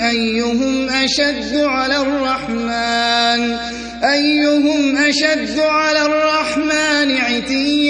أيهم أشد على الرحمن أيهم أشد على الرحمن عتيا.